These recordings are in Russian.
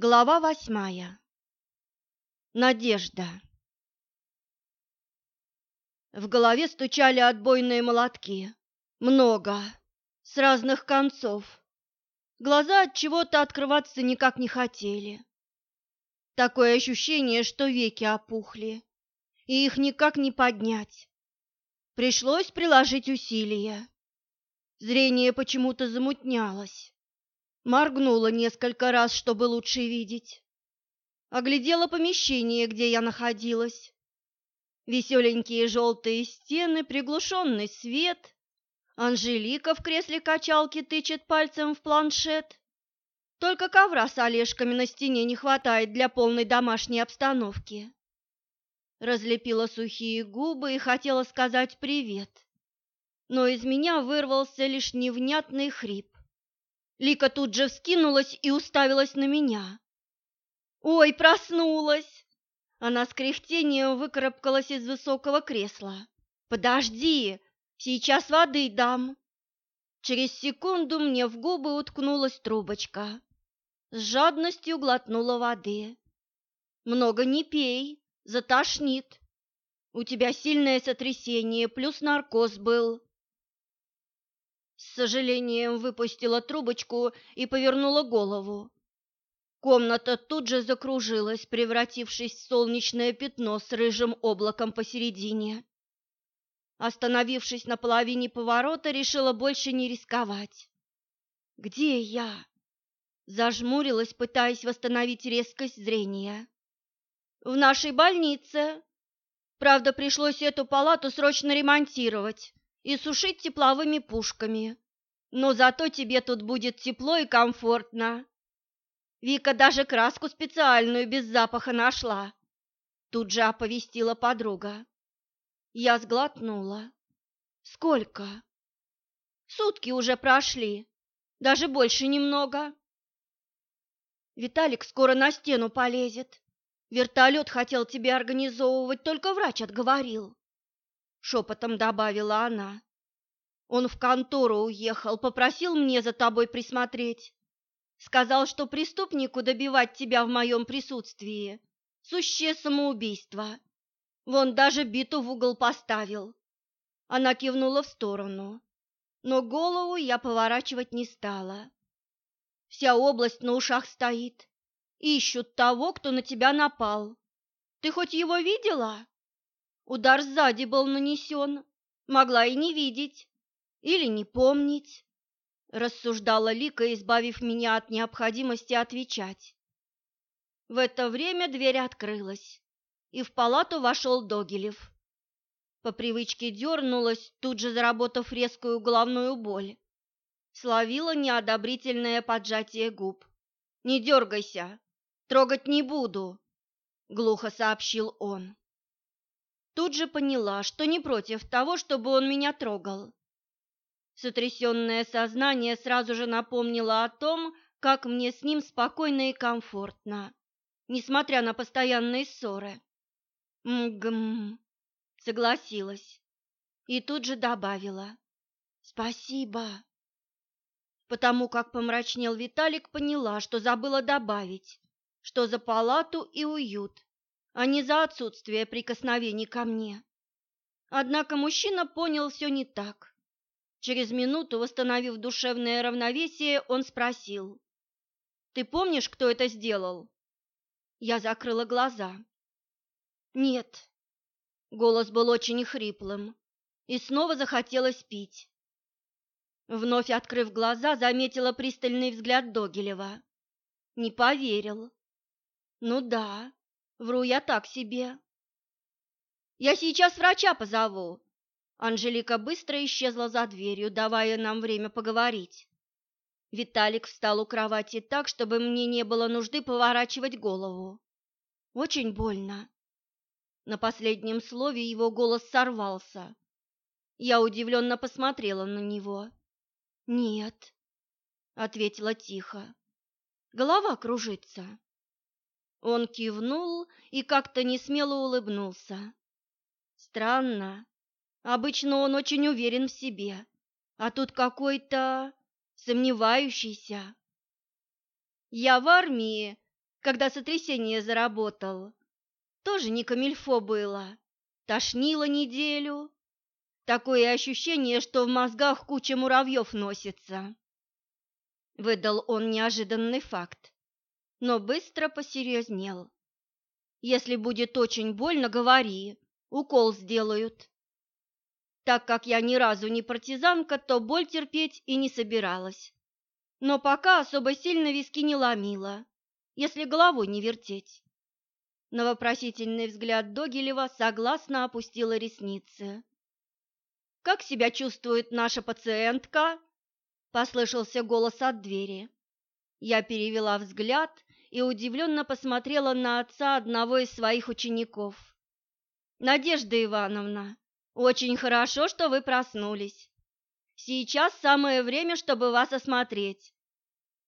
Глава восьмая. Надежда. В голове стучали отбойные молотки. Много, с разных концов. Глаза от чего-то открываться никак не хотели. Такое ощущение, что веки опухли, и их никак не поднять. Пришлось приложить усилия. Зрение почему-то замутнялось. Моргнула несколько раз, чтобы лучше видеть. Оглядела помещение, где я находилась. Веселенькие желтые стены, приглушенный свет. Анжелика в кресле качалки тычет пальцем в планшет. Только ковра с олежками на стене не хватает для полной домашней обстановки. Разлепила сухие губы и хотела сказать привет. Но из меня вырвался лишь невнятный хрип. Лика тут же вскинулась и уставилась на меня. «Ой, проснулась!» Она с кряхтением выкарабкалась из высокого кресла. «Подожди, сейчас воды дам!» Через секунду мне в губы уткнулась трубочка. С жадностью глотнула воды. «Много не пей, затошнит. У тебя сильное сотрясение, плюс наркоз был. С сожалением выпустила трубочку и повернула голову. Комната тут же закружилась, превратившись в солнечное пятно с рыжим облаком посередине. Остановившись на половине поворота, решила больше не рисковать. «Где я?» Зажмурилась, пытаясь восстановить резкость зрения. «В нашей больнице. Правда, пришлось эту палату срочно ремонтировать и сушить тепловыми пушками. Но зато тебе тут будет тепло и комфортно. Вика даже краску специальную без запаха нашла. Тут же оповестила подруга. Я сглотнула. Сколько? Сутки уже прошли, даже больше немного. Виталик скоро на стену полезет. Вертолет хотел тебе организовывать, только врач отговорил шепотом добавила она. Он в контору уехал, попросил мне за тобой присмотреть. Сказал, что преступнику добивать тебя в моем присутствии – сущее самоубийство. Вон даже биту в угол поставил. Она кивнула в сторону, но голову я поворачивать не стала. Вся область на ушах стоит. Ищут того, кто на тебя напал. Ты хоть его видела? Удар сзади был нанесен, могла и не видеть или не помнить, рассуждала Лика, избавив меня от необходимости отвечать. В это время дверь открылась, и в палату вошел Догилев. По привычке дернулась, тут же заработав резкую головную боль. Словила неодобрительное поджатие губ. «Не дергайся, трогать не буду», — глухо сообщил он. Тут же поняла, что не против того, чтобы он меня трогал. Сотрясенное сознание сразу же напомнило о том, как мне с ним спокойно и комфортно, несмотря на постоянные ссоры. «Мгм», — согласилась и тут же добавила «Спасибо». Потому как помрачнел Виталик, поняла, что забыла добавить, что за палату и уют а не за отсутствие прикосновений ко мне. Однако мужчина понял все не так. Через минуту, восстановив душевное равновесие, он спросил. «Ты помнишь, кто это сделал?» Я закрыла глаза. «Нет». Голос был очень хриплым, и снова захотелось пить. Вновь открыв глаза, заметила пристальный взгляд Догилева. Не поверил. «Ну да, Вру я так себе. Я сейчас врача позову. Анжелика быстро исчезла за дверью, давая нам время поговорить. Виталик встал у кровати так, чтобы мне не было нужды поворачивать голову. Очень больно. На последнем слове его голос сорвался. Я удивленно посмотрела на него. «Нет», — ответила тихо. «Голова кружится». Он кивнул и как-то несмело улыбнулся. Странно. Обычно он очень уверен в себе, а тут какой-то сомневающийся. Я в армии когда сотрясение заработал. Тоже не камильфо было. Тошнило неделю. Такое ощущение, что в мозгах куча муравьев носится. Выдал он неожиданный факт, но быстро посерьезнел. Если будет очень больно, говори, укол сделают. Так как я ни разу не партизанка, то боль терпеть и не собиралась. Но пока особо сильно виски не ломила, если головой не вертеть. На вопросительный взгляд Догилева согласно опустила ресницы. «Как себя чувствует наша пациентка?» – послышался голос от двери. Я перевела взгляд и удивленно посмотрела на отца одного из своих учеников. «Надежда Ивановна, очень хорошо, что вы проснулись. Сейчас самое время, чтобы вас осмотреть».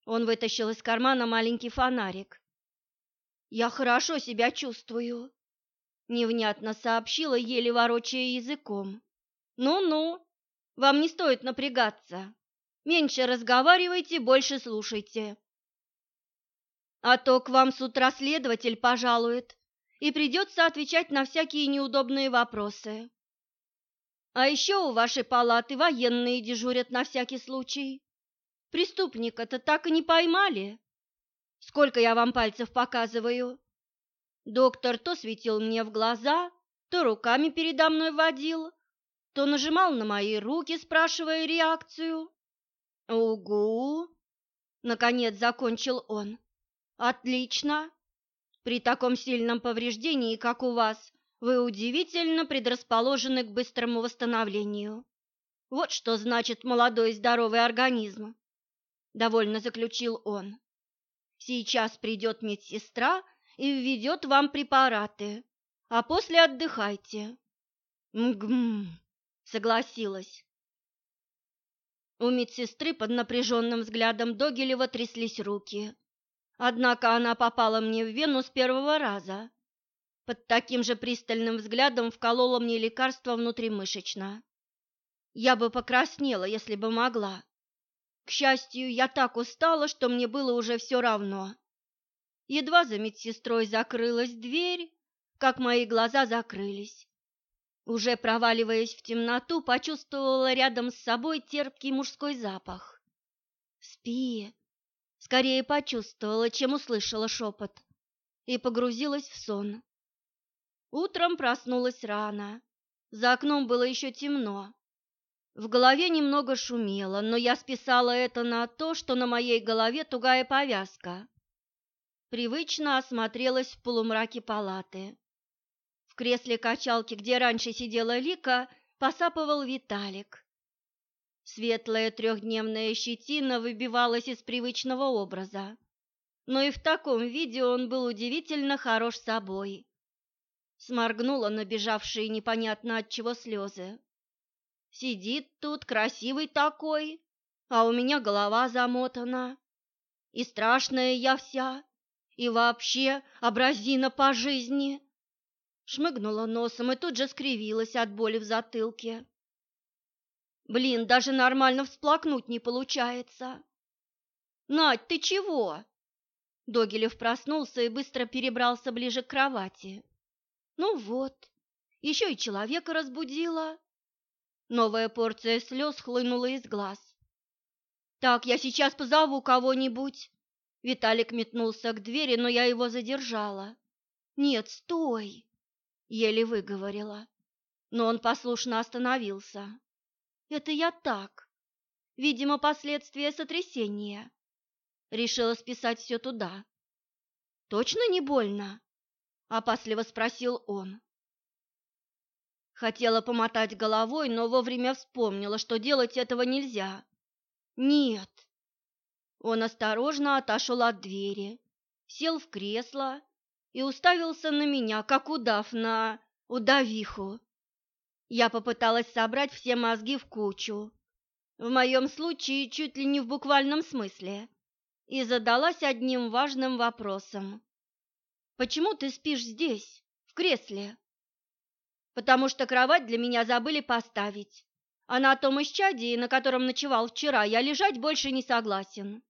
Он вытащил из кармана маленький фонарик. «Я хорошо себя чувствую», — невнятно сообщила, еле ворочая языком. «Ну-ну, вам не стоит напрягаться. Меньше разговаривайте, больше слушайте. А то к вам с утра следователь пожалует, и придется отвечать на всякие неудобные вопросы. А еще у вашей палаты военные дежурят на всякий случай. Преступника-то так и не поймали. Сколько я вам пальцев показываю? Доктор то светил мне в глаза, то руками передо мной водил, то нажимал на мои руки, спрашивая реакцию. «Угу!» — наконец закончил он. Отлично. При таком сильном повреждении, как у вас, вы удивительно предрасположены к быстрому восстановлению. Вот что значит молодой здоровый организм, довольно заключил он. Сейчас придет медсестра и введет вам препараты, а после отдыхайте. Мгм, согласилась. У медсестры под напряженным взглядом Догилева тряслись руки. Однако она попала мне в вену с первого раза. Под таким же пристальным взглядом вколола мне лекарство внутримышечно. Я бы покраснела, если бы могла. К счастью, я так устала, что мне было уже все равно. Едва за медсестрой закрылась дверь, как мои глаза закрылись. Уже проваливаясь в темноту, почувствовала рядом с собой терпкий мужской запах. «Спи!» Скорее почувствовала, чем услышала шепот, и погрузилась в сон. Утром проснулась рано. За окном было еще темно. В голове немного шумело, но я списала это на то, что на моей голове тугая повязка. Привычно осмотрелась в полумраке палаты. В кресле качалки, где раньше сидела Лика, посапывал Виталик. Светлая трехдневная щетина выбивалась из привычного образа, но и в таком виде он был удивительно хорош собой. Сморгнула набежавшие непонятно от чего слезы. Сидит тут красивый такой, а у меня голова замотана. И страшная я вся, и вообще образина по жизни. Шмыгнула носом и тут же скривилась от боли в затылке. Блин, даже нормально всплакнуть не получается. Надь, ты чего? Догилев проснулся и быстро перебрался ближе к кровати. Ну вот, еще и человека разбудила. Новая порция слез хлынула из глаз. Так, я сейчас позову кого-нибудь. Виталик метнулся к двери, но я его задержала. Нет, стой, еле выговорила. Но он послушно остановился. Это я так. Видимо, последствия сотрясения. Решила списать все туда. Точно не больно? Опасливо спросил он. Хотела помотать головой, но вовремя вспомнила, что делать этого нельзя. Нет. Он осторожно отошел от двери, сел в кресло и уставился на меня, как удав на удавиху. Я попыталась собрать все мозги в кучу, в моем случае чуть ли не в буквальном смысле, и задалась одним важным вопросом. «Почему ты спишь здесь, в кресле?» «Потому что кровать для меня забыли поставить, а на том исчадии, на котором ночевал вчера, я лежать больше не согласен».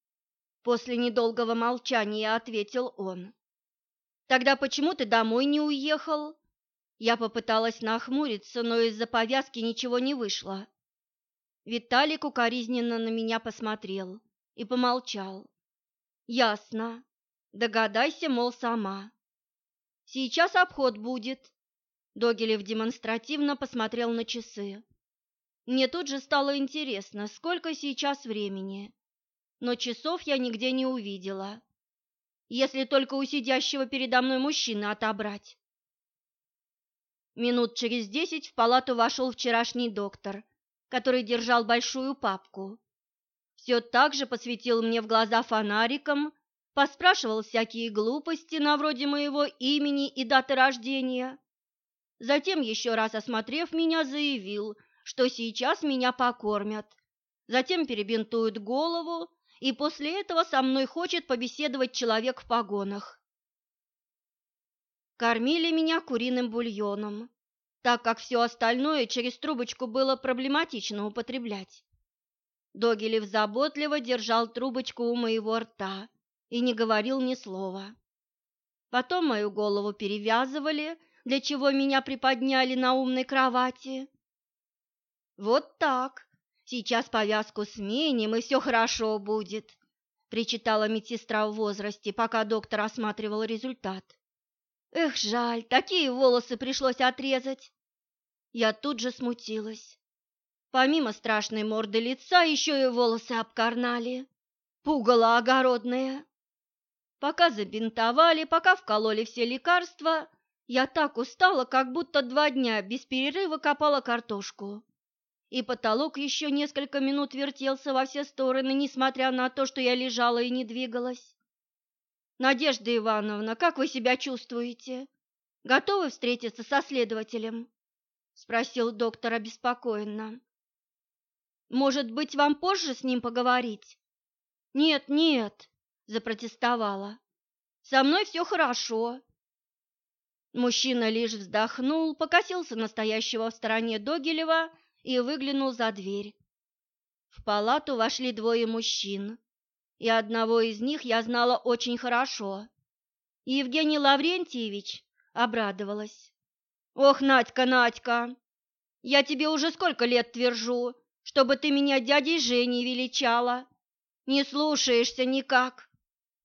После недолгого молчания ответил он. Тогда почему ты домой не уехал? Я попыталась нахмуриться, но из-за повязки ничего не вышло. Виталик укоризненно на меня посмотрел и помолчал. Ясно. Догадайся, мол, сама. Сейчас обход будет. Догилев демонстративно посмотрел на часы. Мне тут же стало интересно, сколько сейчас времени. Но часов я нигде не увидела. Если только у сидящего передо мной мужчины отобрать. Минут через десять в палату вошел вчерашний доктор, который держал большую папку. Все так же посветил мне в глаза фонариком, поспрашивал всякие глупости на вроде моего имени и даты рождения. Затем, еще раз осмотрев меня, заявил, что сейчас меня покормят. Затем перебинтуют голову, и после этого со мной хочет побеседовать человек в погонах. Кормили меня куриным бульоном, так как все остальное через трубочку было проблематично употреблять. Догилев заботливо держал трубочку у моего рта и не говорил ни слова. Потом мою голову перевязывали, для чего меня приподняли на умной кровати. «Вот так. Сейчас повязку сменим, и все хорошо будет», — причитала медсестра в возрасте, пока доктор осматривал результат. Эх, жаль, такие волосы пришлось отрезать. Я тут же смутилась. Помимо страшной морды лица, еще и волосы обкорнали. Пугало огородное. Пока забинтовали, пока вкололи все лекарства, я так устала, как будто два дня без перерыва копала картошку. И потолок еще несколько минут вертелся во все стороны, несмотря на то, что я лежала и не двигалась. Надежда Ивановна, как вы себя чувствуете? Готовы встретиться со следователем? спросил доктор обеспокоенно. Может быть, вам позже с ним поговорить? Нет, нет, запротестовала. Со мной все хорошо. Мужчина лишь вздохнул, покосился настоящего в стороне Догилева и выглянул за дверь. В палату вошли двое мужчин и одного из них я знала очень хорошо. Евгений Лаврентьевич обрадовалась. «Ох, Надька, Надька, я тебе уже сколько лет твержу, чтобы ты меня дядей Женей величала. Не слушаешься никак.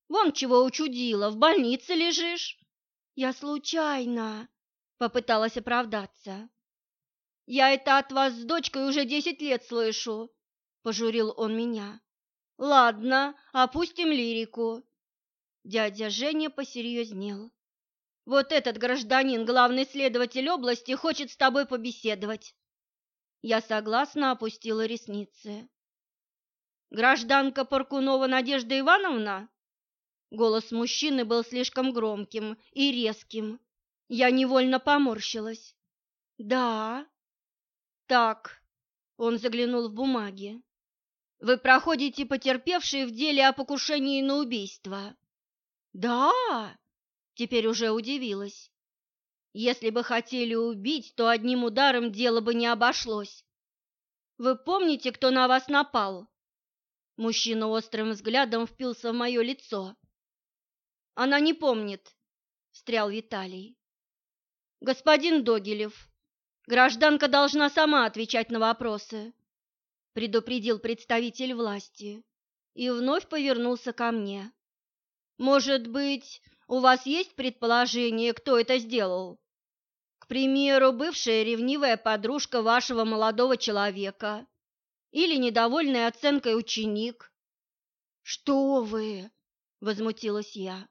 Вон чего учудила, в больнице лежишь». «Я случайно», — попыталась оправдаться. «Я это от вас с дочкой уже десять лет слышу», — пожурил он меня. Ладно, опустим лирику. Дядя Женя посерьезнел. Вот этот гражданин, главный следователь области, хочет с тобой побеседовать. Я согласно опустила ресницы. Гражданка Паркунова Надежда Ивановна? Голос мужчины был слишком громким и резким. Я невольно поморщилась. Да. Так. Он заглянул в бумаги. Вы проходите потерпевшие в деле о покушении на убийство. Да, теперь уже удивилась. Если бы хотели убить, то одним ударом дело бы не обошлось. Вы помните, кто на вас напал? Мужчина острым взглядом впился в мое лицо. Она не помнит, встрял Виталий. Господин Догилев, гражданка должна сама отвечать на вопросы предупредил представитель власти и вновь повернулся ко мне. Может быть, у вас есть предположение, кто это сделал? К примеру, бывшая ревнивая подружка вашего молодого человека или недовольный оценкой ученик? Что вы? возмутилась я.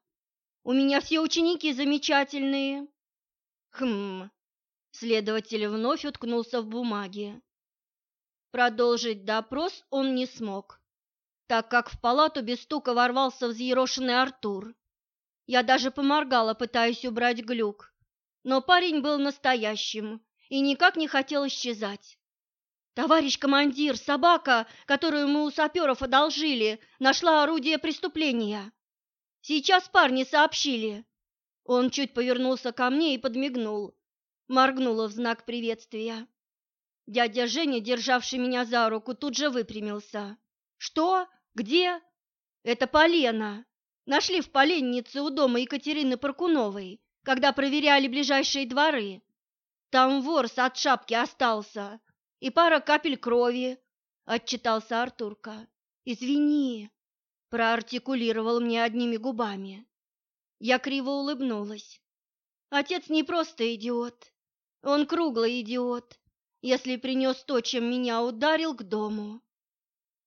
У меня все ученики замечательные. Хм. Следователь вновь уткнулся в бумаги. Продолжить допрос он не смог, так как в палату без стука ворвался взъерошенный Артур. Я даже поморгала, пытаясь убрать глюк, но парень был настоящим и никак не хотел исчезать. «Товарищ командир, собака, которую мы у саперов одолжили, нашла орудие преступления. Сейчас парни сообщили». Он чуть повернулся ко мне и подмигнул. Моргнула в знак приветствия. Дядя Женя, державший меня за руку, тут же выпрямился. «Что? Где?» «Это Полена!» Нашли в поленнице у дома Екатерины Паркуновой, когда проверяли ближайшие дворы. Там ворс от шапки остался и пара капель крови, — отчитался Артурка. «Извини», — проартикулировал мне одними губами. Я криво улыбнулась. Отец не просто идиот, он круглый идиот, если принес то, чем меня ударил, к дому.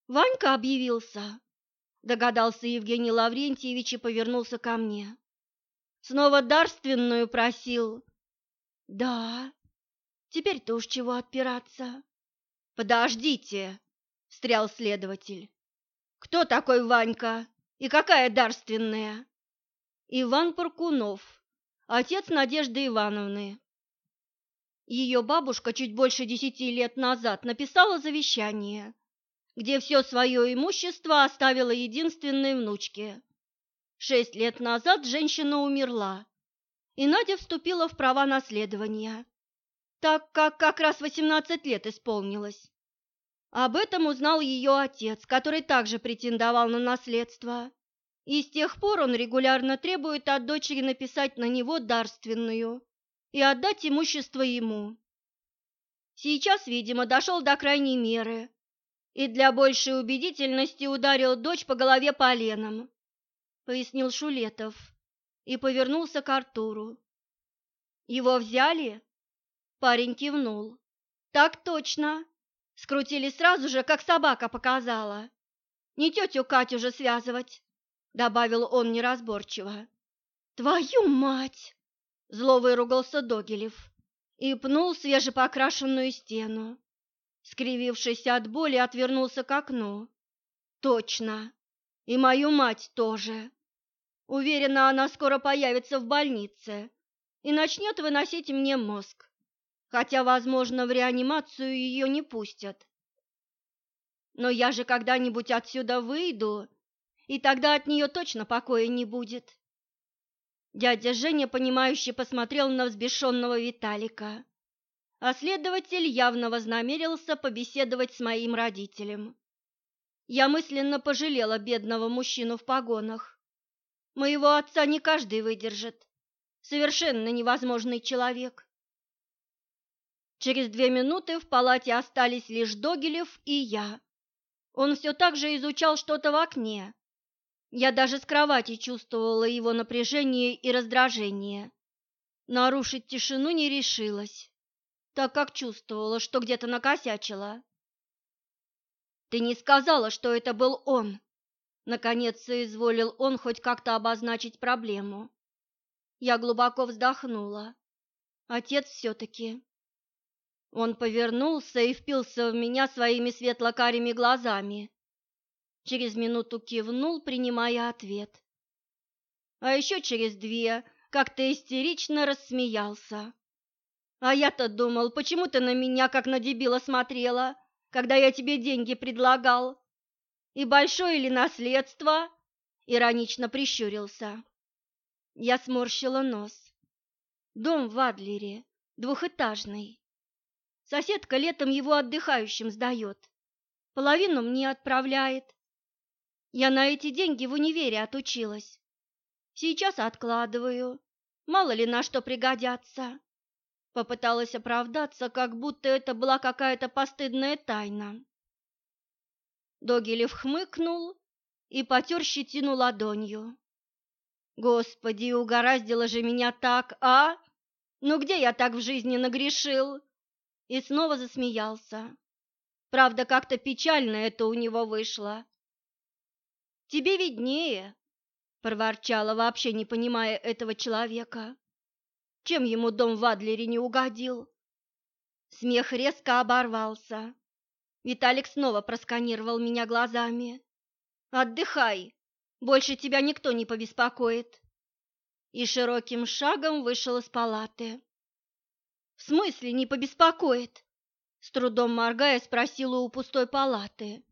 Ванька объявился, догадался Евгений Лаврентьевич и повернулся ко мне. Снова дарственную просил. Да, теперь-то уж чего отпираться. Подождите, встрял следователь. Кто такой Ванька и какая дарственная? Иван Паркунов, отец Надежды Ивановны. Ее бабушка чуть больше десяти лет назад написала завещание, где все свое имущество оставила единственной внучке. Шесть лет назад женщина умерла, и Надя вступила в права наследования, так как как раз восемнадцать лет исполнилось. Об этом узнал ее отец, который также претендовал на наследство, и с тех пор он регулярно требует от дочери написать на него дарственную и отдать имущество ему. Сейчас, видимо, дошел до крайней меры и для большей убедительности ударил дочь по голове поленом, пояснил Шулетов и повернулся к Артуру. Его взяли? Парень кивнул. Так точно. Скрутили сразу же, как собака показала. Не тетю Катю же связывать, добавил он неразборчиво. Твою мать! Зло выругался Догилев и пнул свежепокрашенную стену. Скривившись от боли, отвернулся к окну. Точно. И мою мать тоже. Уверена, она скоро появится в больнице и начнет выносить мне мозг. Хотя, возможно, в реанимацию ее не пустят. Но я же когда-нибудь отсюда выйду, и тогда от нее точно покоя не будет. Дядя Женя, понимающе посмотрел на взбешенного Виталика, а следователь явно вознамерился побеседовать с моим родителем. Я мысленно пожалела бедного мужчину в погонах. Моего отца не каждый выдержит. Совершенно невозможный человек. Через две минуты в палате остались лишь Догилев и я. Он все так же изучал что-то в окне, я даже с кровати чувствовала его напряжение и раздражение. Нарушить тишину не решилась, так как чувствовала, что где-то накосячила. «Ты не сказала, что это был он!» Наконец соизволил он хоть как-то обозначить проблему. Я глубоко вздохнула. Отец все-таки. Он повернулся и впился в меня своими светло-карими глазами через минуту кивнул, принимая ответ. А еще через две как-то истерично рассмеялся. А я-то думал, почему ты на меня как на дебила смотрела, когда я тебе деньги предлагал? И большое ли наследство? Иронично прищурился. Я сморщила нос. Дом в Адлере, двухэтажный. Соседка летом его отдыхающим сдает. Половину мне отправляет, я на эти деньги в универе отучилась. Сейчас откладываю. Мало ли на что пригодятся. Попыталась оправдаться, как будто это была какая-то постыдная тайна. Догилев хмыкнул и потер щетину ладонью. Господи, угораздило же меня так, а? Ну где я так в жизни нагрешил? И снова засмеялся. Правда, как-то печально это у него вышло. Тебе виднее, проворчала, вообще не понимая этого человека. Чем ему дом в Адлере не угодил? Смех резко оборвался. Виталик снова просканировал меня глазами. «Отдыхай, больше тебя никто не побеспокоит». И широким шагом вышел из палаты. «В смысле не побеспокоит?» С трудом моргая спросила у пустой палаты.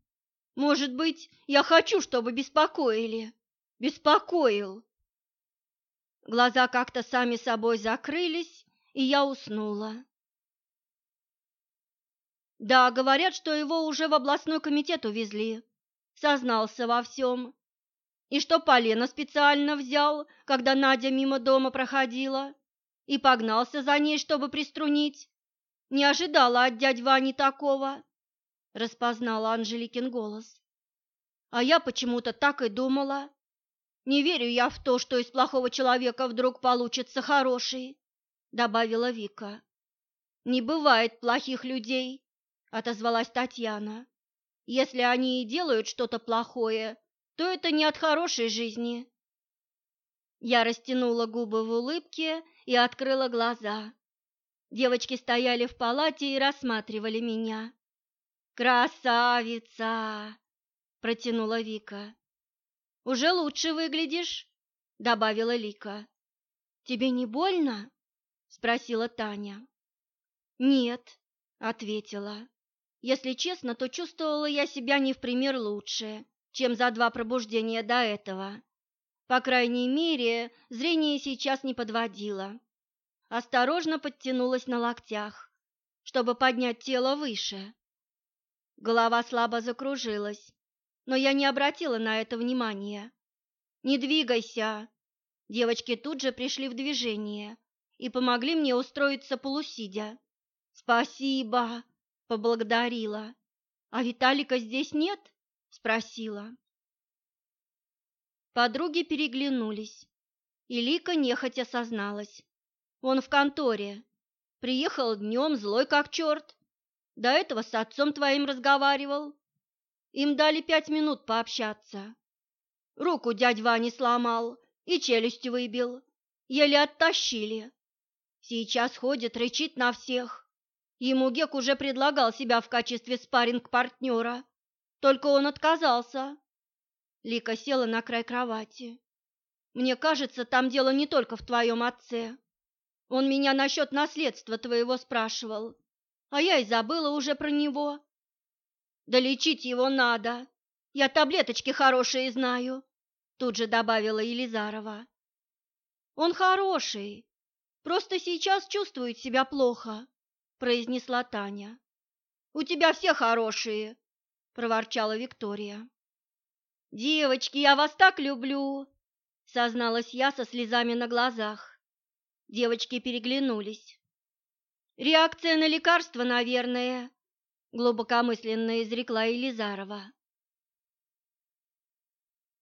Может быть, я хочу, чтобы беспокоили. Беспокоил. Глаза как-то сами собой закрылись, и я уснула. Да, говорят, что его уже в областной комитет увезли. Сознался во всем. И что Полена специально взял, когда Надя мимо дома проходила, и погнался за ней, чтобы приструнить? Не ожидала от дядь Вани такого, распознала Анжеликин голос. А я почему-то так и думала. Не верю я в то, что из плохого человека вдруг получится хороший, добавила Вика. Не бывает плохих людей, отозвалась Татьяна. Если они и делают что-то плохое, то это не от хорошей жизни. Я растянула губы в улыбке и открыла глаза. Девочки стояли в палате и рассматривали меня. «Красавица!» – протянула Вика. «Уже лучше выглядишь», – добавила Лика. «Тебе не больно?» – спросила Таня. «Нет», – ответила. «Если честно, то чувствовала я себя не в пример лучше, чем за два пробуждения до этого. По крайней мере, зрение сейчас не подводило. Осторожно подтянулась на локтях, чтобы поднять тело выше. Голова слабо закружилась, но я не обратила на это внимания. «Не двигайся!» Девочки тут же пришли в движение и помогли мне устроиться полусидя. «Спасибо!» — поблагодарила. «А Виталика здесь нет?» спросила. Подруги переглянулись, и Лика нехотя созналась. Он в конторе. Приехал днем, злой как черт. До этого с отцом твоим разговаривал. Им дали пять минут пообщаться. Руку дядь Вани сломал и челюсть выбил. Еле оттащили. Сейчас ходит, рычит на всех. Ему Гек уже предлагал себя в качестве спарринг-партнера. Только он отказался. Лика села на край кровати. Мне кажется, там дело не только в твоем отце. Он меня насчет наследства твоего спрашивал, а я и забыла уже про него. Да лечить его надо. Я таблеточки хорошие знаю, тут же добавила Елизарова. Он хороший, просто сейчас чувствует себя плохо, произнесла Таня. У тебя все хорошие, проворчала Виктория. Девочки, я вас так люблю, созналась я со слезами на глазах. Девочки переглянулись. Реакция на лекарство, наверное, глубокомысленно изрекла Елизарова.